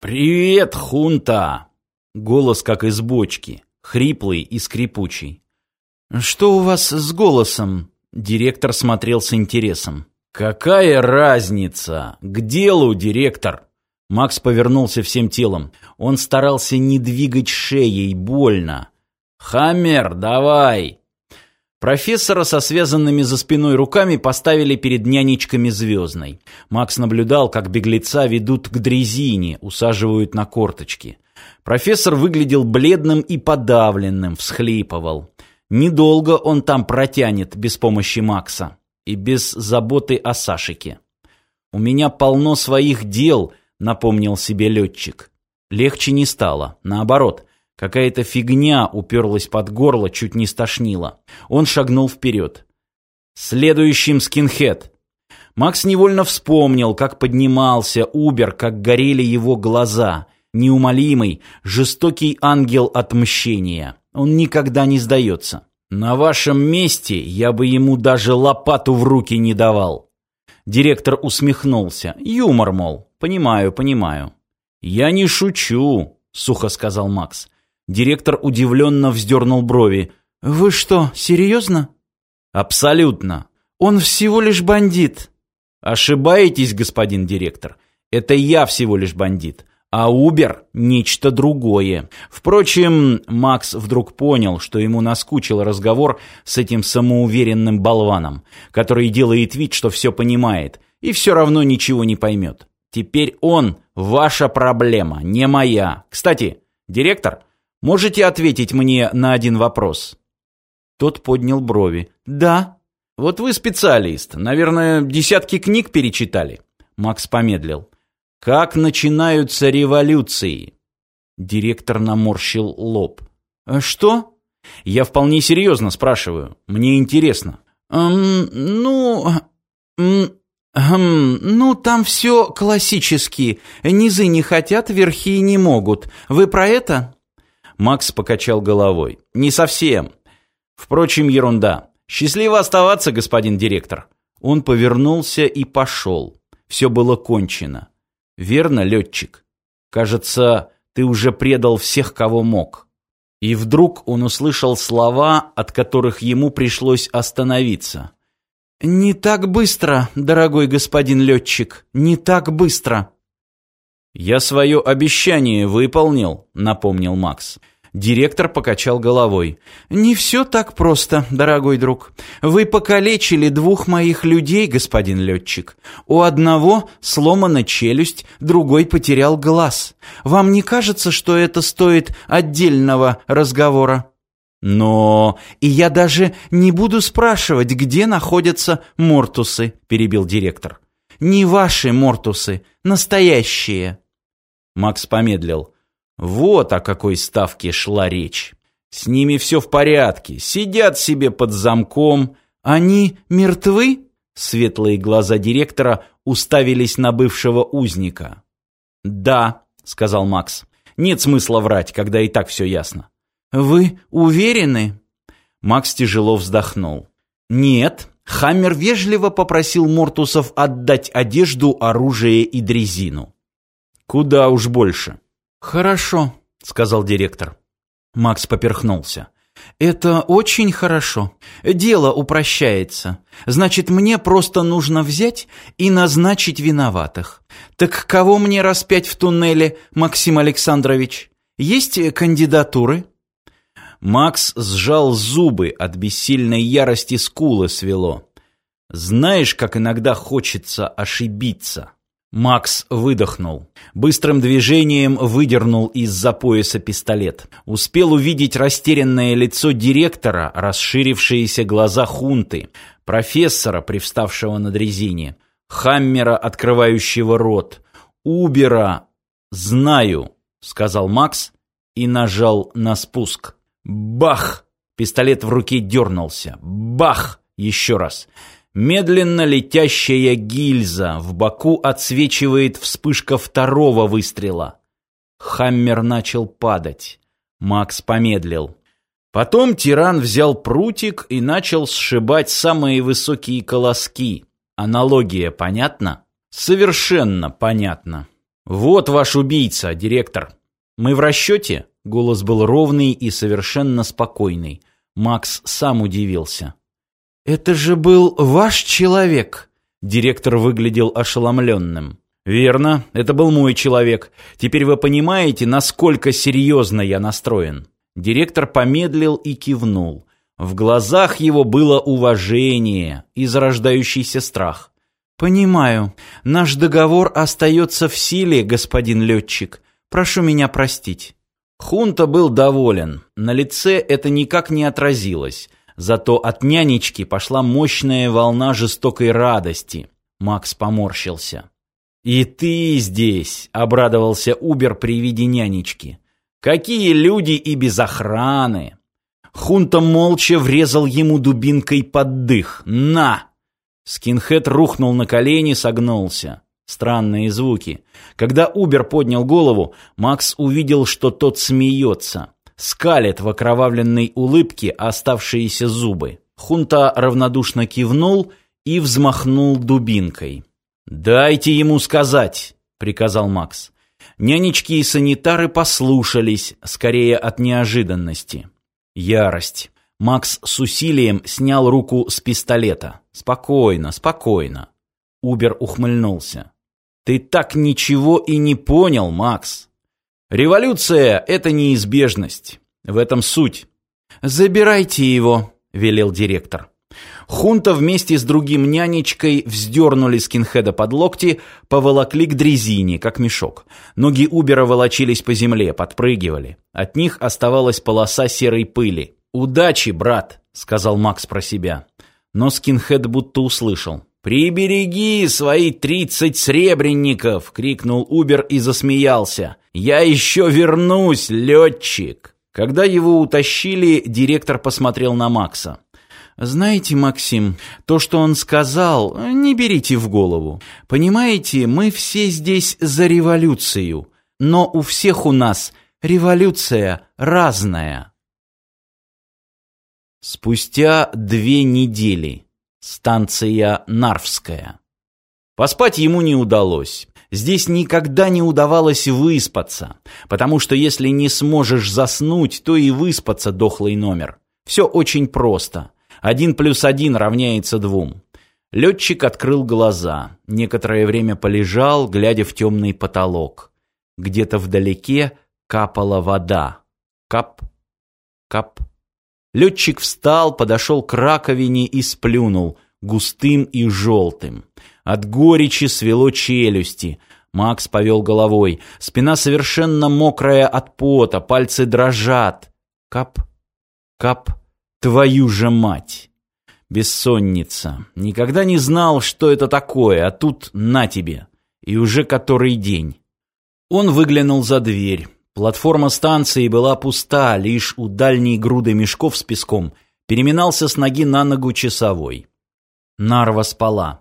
«Привет, хунта!» Голос как из бочки, хриплый и скрипучий. «Что у вас с голосом?» Директор смотрел с интересом. «Какая разница? К делу, директор!» Макс повернулся всем телом. Он старался не двигать шеей, больно. «Хаммер, давай!» Профессора со связанными за спиной руками поставили перед нянечками Звездной. Макс наблюдал, как беглеца ведут к дрезине, усаживают на корточки. Профессор выглядел бледным и подавленным, всхлипывал. Недолго он там протянет без помощи Макса и без заботы о Сашике. «У меня полно своих дел», — напомнил себе летчик. Легче не стало, наоборот — Какая-то фигня уперлась под горло, чуть не стошнило. Он шагнул вперед. Следующим скинхед. Макс невольно вспомнил, как поднимался Убер, как горели его глаза. Неумолимый, жестокий ангел отмщения. Он никогда не сдается. На вашем месте я бы ему даже лопату в руки не давал. Директор усмехнулся. Юмор, мол. Понимаю, понимаю. Я не шучу, сухо сказал Макс. Директор удивленно вздернул брови. «Вы что, серьезно?» «Абсолютно. Он всего лишь бандит». «Ошибаетесь, господин директор. Это я всего лишь бандит. А Убер – нечто другое. Впрочем, Макс вдруг понял, что ему наскучил разговор с этим самоуверенным болваном, который делает вид, что все понимает, и все равно ничего не поймет. Теперь он – ваша проблема, не моя. Кстати, директор – Можете ответить мне на один вопрос?» Тот поднял брови. «Да». «Вот вы специалист. Наверное, десятки книг перечитали?» Макс помедлил. «Как начинаются революции?» Директор наморщил лоб. «А «Что?» «Я вполне серьезно спрашиваю. Мне интересно». «Эм, ну... Эм, ну, там все классически. Низы не хотят, верхи не могут. Вы про это?» Макс покачал головой. «Не совсем. Впрочем, ерунда. Счастливо оставаться, господин директор». Он повернулся и пошел. Все было кончено. «Верно, летчик? Кажется, ты уже предал всех, кого мог». И вдруг он услышал слова, от которых ему пришлось остановиться. «Не так быстро, дорогой господин летчик, не так быстро». «Я свое обещание выполнил», — напомнил Макс. Директор покачал головой. «Не все так просто, дорогой друг. Вы покалечили двух моих людей, господин летчик. У одного сломана челюсть, другой потерял глаз. Вам не кажется, что это стоит отдельного разговора?» «Но... И я даже не буду спрашивать, где находятся мортусы», — перебил директор. «Не ваши мортусы, настоящие». Макс помедлил. Вот о какой ставке шла речь. С ними все в порядке, сидят себе под замком. Они мертвы? Светлые глаза директора уставились на бывшего узника. «Да», — сказал Макс. «Нет смысла врать, когда и так все ясно». «Вы уверены?» Макс тяжело вздохнул. «Нет». Хаммер вежливо попросил Мортусов отдать одежду, оружие и дрезину. «Куда уж больше». «Хорошо», — сказал директор. Макс поперхнулся. «Это очень хорошо. Дело упрощается. Значит, мне просто нужно взять и назначить виноватых. Так кого мне распять в туннеле, Максим Александрович? Есть кандидатуры?» Макс сжал зубы, от бессильной ярости скулы свело. «Знаешь, как иногда хочется ошибиться?» Макс выдохнул. Быстрым движением выдернул из-за пояса пистолет. Успел увидеть растерянное лицо директора, расширившиеся глаза хунты, профессора, привставшего на дрезине, Хаммера, открывающего рот, Убера. «Знаю», — сказал Макс и нажал на спуск. «Бах!» Пистолет в руке дернулся. «Бах!» Еще раз. Медленно летящая гильза, в боку отсвечивает вспышка второго выстрела. Хаммер начал падать. Макс помедлил. Потом тиран взял прутик и начал сшибать самые высокие колоски. Аналогия понятна? Совершенно понятно. «Вот ваш убийца, директор. Мы в расчете?» Голос был ровный и совершенно спокойный. Макс сам удивился. «Это же был ваш человек!» Директор выглядел ошеломленным. «Верно, это был мой человек. Теперь вы понимаете, насколько серьезно я настроен». Директор помедлил и кивнул. В глазах его было уважение и зарождающийся страх. «Понимаю. Наш договор остается в силе, господин летчик. Прошу меня простить». Хунта был доволен. На лице это никак не отразилось. Зато от нянечки пошла мощная волна жестокой радости. Макс поморщился. «И ты здесь!» — обрадовался Убер при виде нянечки. «Какие люди и без охраны!» Хунта молча врезал ему дубинкой под дых. «На!» Скинхед рухнул на колени, согнулся. Странные звуки. Когда Убер поднял голову, Макс увидел, что тот смеется. Скалит в окровавленной улыбке оставшиеся зубы. Хунта равнодушно кивнул и взмахнул дубинкой. «Дайте ему сказать», — приказал Макс. Нянечки и санитары послушались, скорее от неожиданности. Ярость. Макс с усилием снял руку с пистолета. «Спокойно, спокойно». Убер ухмыльнулся. Ты так ничего и не понял, Макс. Революция — это неизбежность. В этом суть. «Забирайте его», — велел директор. Хунта вместе с другим нянечкой вздернули скинхеда под локти, поволокли к дрезине, как мешок. Ноги Убера волочились по земле, подпрыгивали. От них оставалась полоса серой пыли. «Удачи, брат», — сказал Макс про себя. Но скинхед будто услышал. «Прибереги свои тридцать сребренников!» — крикнул Убер и засмеялся. «Я еще вернусь, летчик!» Когда его утащили, директор посмотрел на Макса. «Знаете, Максим, то, что он сказал, не берите в голову. Понимаете, мы все здесь за революцию, но у всех у нас революция разная». Спустя две недели Станция Нарвская. Поспать ему не удалось. Здесь никогда не удавалось выспаться, потому что если не сможешь заснуть, то и выспаться дохлый номер. Все очень просто. Один плюс один равняется двум. Летчик открыл глаза, некоторое время полежал, глядя в темный потолок. Где-то вдалеке капала вода. Кап, кап, Летчик встал, подошел к раковине и сплюнул, густым и желтым. От горечи свело челюсти. Макс повел головой. Спина совершенно мокрая от пота, пальцы дрожат. Кап, кап, твою же мать! Бессонница. Никогда не знал, что это такое, а тут на тебе. И уже который день. Он выглянул за дверь. Платформа станции была пуста, лишь у дальней груды мешков с песком переминался с ноги на ногу часовой. Нарва спала.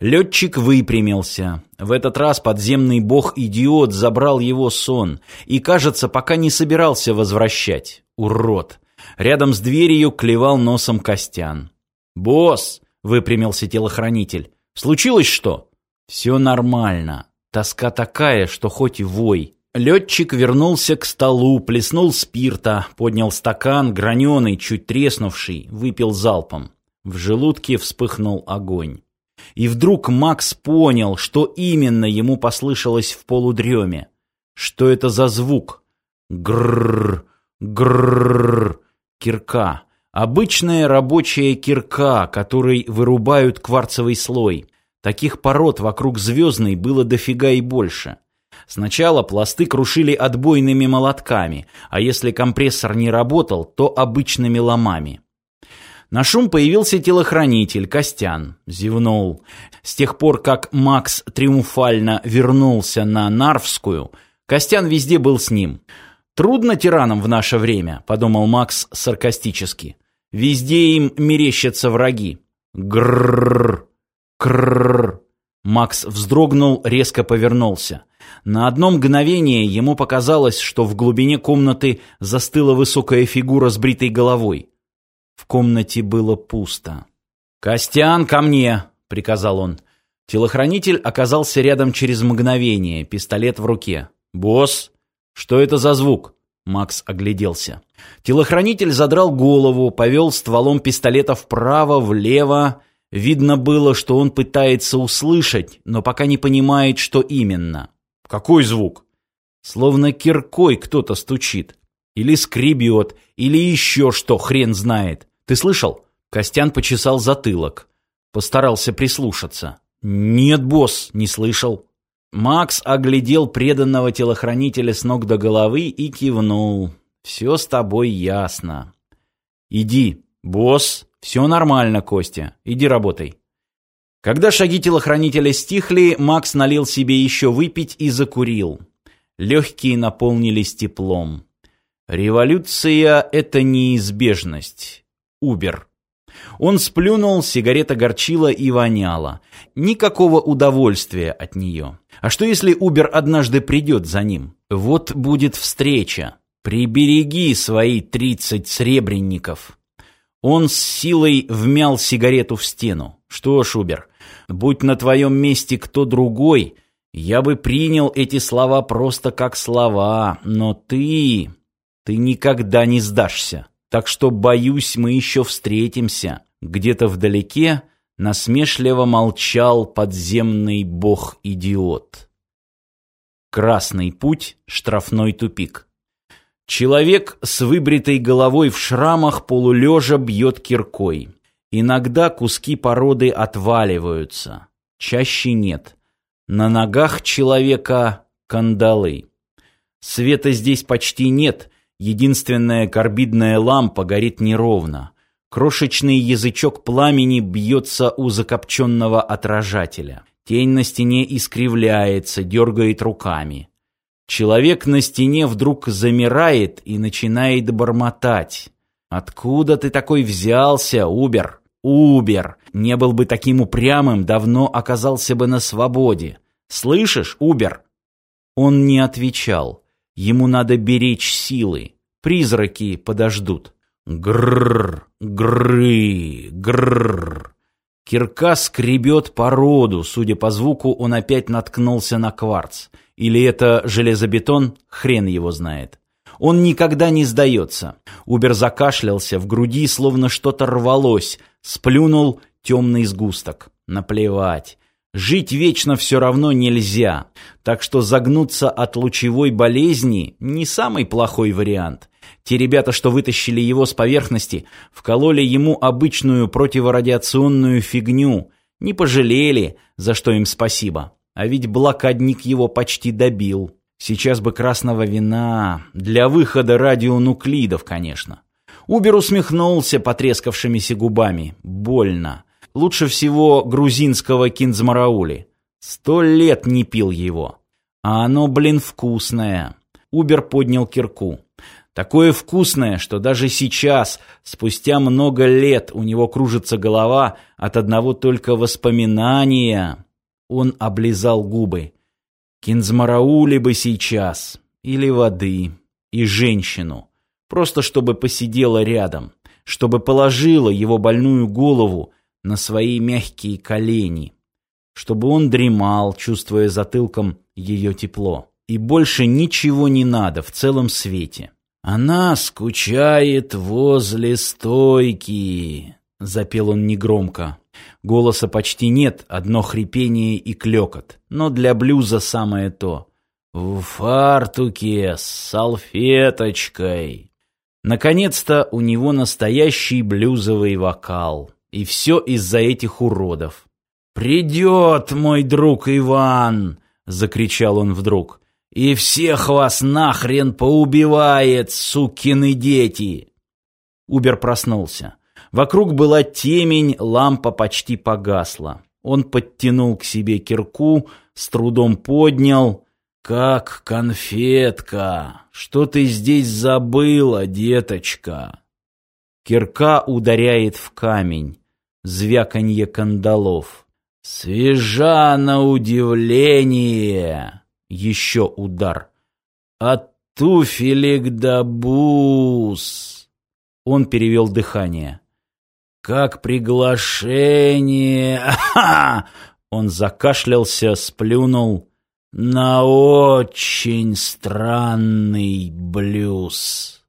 Летчик выпрямился. В этот раз подземный бог-идиот забрал его сон и, кажется, пока не собирался возвращать. Урод! Рядом с дверью клевал носом Костян. «Босс!» — выпрямился телохранитель. «Случилось что?» «Все нормально. Тоска такая, что хоть и вой». Летчик вернулся к столу, плеснул спирта, поднял стакан, граненый, чуть треснувший, выпил залпом. В желудке вспыхнул огонь. И вдруг Макс понял, что именно ему послышалось в полудреме. Что это за звук? Грррр, грррр, кирка. Обычная рабочая кирка, которой вырубают кварцевый слой. Таких пород вокруг Звездной было дофига и больше. Сначала пласты крушили отбойными молотками, а если компрессор не работал, то обычными ломами. На шум появился телохранитель, Костян. Зевнул. С тех пор, как Макс триумфально вернулся на Нарвскую, Костян везде был с ним. «Трудно тиранам в наше время», — подумал Макс саркастически. «Везде им мерещатся враги». Грррр, крррр. Макс вздрогнул, резко повернулся. На одно мгновение ему показалось, что в глубине комнаты застыла высокая фигура с бритой головой. В комнате было пусто. «Костян, ко мне!» — приказал он. Телохранитель оказался рядом через мгновение, пистолет в руке. «Босс, что это за звук?» Макс огляделся. Телохранитель задрал голову, повел стволом пистолета вправо, влево. Видно было, что он пытается услышать, но пока не понимает, что именно. «Какой звук?» Словно киркой кто-то стучит. Или скребет, или еще что, хрен знает. Ты слышал? Костян почесал затылок. Постарался прислушаться. «Нет, босс, не слышал». Макс оглядел преданного телохранителя с ног до головы и кивнул. «Все с тобой ясно». «Иди, босс, все нормально, Костя, иди работай». Когда шаги телохранителя стихли, Макс налил себе еще выпить и закурил. Легкие наполнились теплом. Революция — это неизбежность. Убер. Он сплюнул, сигарета горчила и воняла. Никакого удовольствия от нее. А что если Убер однажды придет за ним? Вот будет встреча. Прибереги свои тридцать сребренников. Он с силой вмял сигарету в стену. Что ж, Убер, будь на твоем месте кто другой, я бы принял эти слова просто как слова, но ты... ты никогда не сдашься. Так что, боюсь, мы еще встретимся. Где-то вдалеке насмешливо молчал подземный бог-идиот. Красный путь, штрафной тупик. Человек с выбритой головой в шрамах полулежа бьет киркой. Иногда куски породы отваливаются, чаще нет. На ногах человека кандалы. Света здесь почти нет, единственная карбидная лампа горит неровно. Крошечный язычок пламени бьется у закопченного отражателя. Тень на стене искривляется, дергает руками. Человек на стене вдруг замирает и начинает бормотать. «Откуда ты такой взялся, Убер?» Убер! Не был бы таким упрямым, давно оказался бы на свободе. Слышишь, Убер?» Он не отвечал. Ему надо беречь силы. Призраки подождут. Грррр, грры, грррр. Кирка скребет породу. Судя по звуку, он опять наткнулся на кварц. Или это железобетон, хрен его знает. Он никогда не сдается. Убер закашлялся, в груди словно что-то рвалось, сплюнул темный сгусток. Наплевать. Жить вечно все равно нельзя, так что загнуться от лучевой болезни не самый плохой вариант. Те ребята, что вытащили его с поверхности, вкололи ему обычную противорадиационную фигню, не пожалели, за что им спасибо. А ведь блокадник его почти добил. Сейчас бы красного вина, для выхода радионуклидов, конечно. Убер усмехнулся потрескавшимися губами. Больно. Лучше всего грузинского кинзмараули. Сто лет не пил его. А оно, блин, вкусное. Убер поднял кирку. Такое вкусное, что даже сейчас, спустя много лет, у него кружится голова от одного только воспоминания. Он облизал губы. Кинзмараули бы сейчас, или воды, и женщину, просто чтобы посидела рядом, чтобы положила его больную голову на свои мягкие колени, чтобы он дремал, чувствуя затылком ее тепло. И больше ничего не надо в целом свете. Она скучает возле стойки, запел он негромко. Голоса почти нет, одно хрипение и клёкот. Но для блюза самое то. В фартуке с салфеточкой. Наконец-то у него настоящий блюзовый вокал. И все из-за этих уродов. «Придет мой друг Иван!» — закричал он вдруг. «И всех вас нахрен поубивает, сукины дети!» Убер проснулся. Вокруг была темень, лампа почти погасла. Он подтянул к себе кирку, с трудом поднял. «Как конфетка! Что ты здесь забыла, деточка?» Кирка ударяет в камень. Звяканье кандалов. «Свежа на удивление!» Еще удар. «От туфелек до бус!» Он перевел дыхание. Как приглашение. Он закашлялся, сплюнул. «На очень странный блюз».